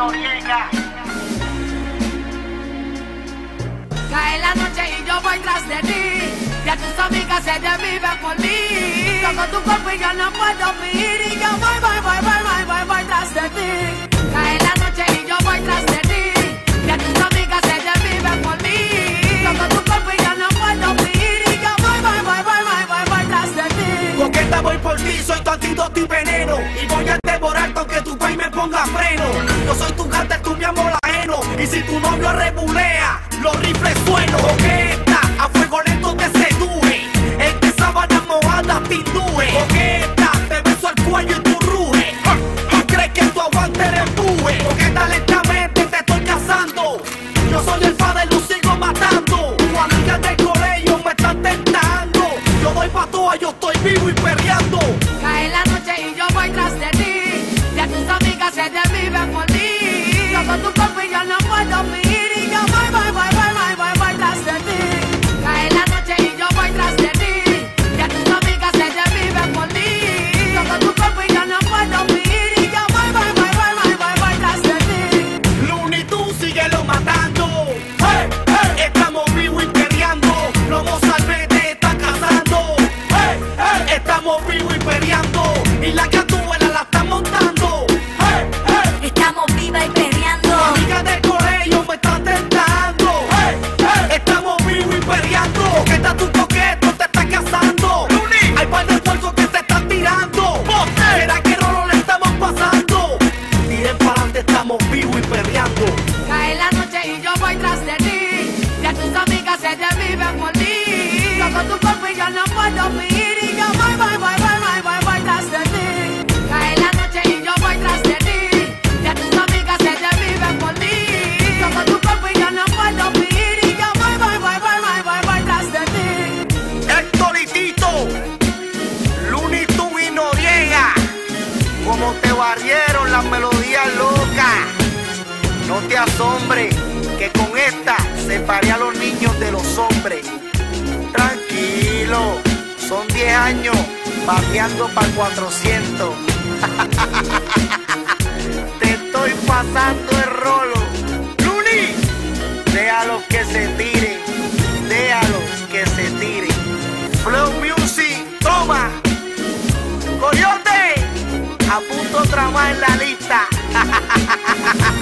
Noriega. Cae la noche y yo voy tras de ti. Ya tus amigas se desviven por mí. Toco tu cuerpo y yo no puedo vivir. Y yo voy, voy, voy, voy, voy, voy, voy tras de ti. Cae la noche y yo voy tras de ti. Ya tus amigas se desviven por mí. Toco tu cuerpo y yo no puedo vivir. Y yo voy, voy, voy, voy, voy, voy, voy tras de ti. Coqueta voy por ti, soy tu antídoto y veneno Y voy a devorarte aunque tu país me ponga freno Yo soy tu Y si tu novio rebulea, los rifles sueno Coqueta, a fuego lento te seduce En que sábana mojada te indue Coqueta, te beso el cuello y tu ruge ¿Tú crees que tu aguante empuje? Coqueta lentamente te estoy cazando Yo soy el padre, lo sigo matando Tu amiga del colegio me están tentando Yo doy pa' toa, yo estoy vivo y vivos y peleando. Y la catuela la está montando. Hey, hey, Estamos viva y perreando. amiga del colegio me está tentando. Hey, hey, estamos vivos y peleando. Que está tu coqueto, te está cazando. Hay par de puercos que te están tirando. ¿Será que no le estamos pasando? Tiren para adelante, estamos vivos y peleando. Cae la noche y yo voy tras de ti. Ya tus amigas se desviven por mí. Toco tu cuerpo y yo no puedo vivir. Como te barrieron las melodías locas. No te asombres que con esta separé a los niños de los hombres. Tranquilo, son 10 años bateando para 400. te estoy pasando el rolo. Looney, déjalos que se Más en la lista.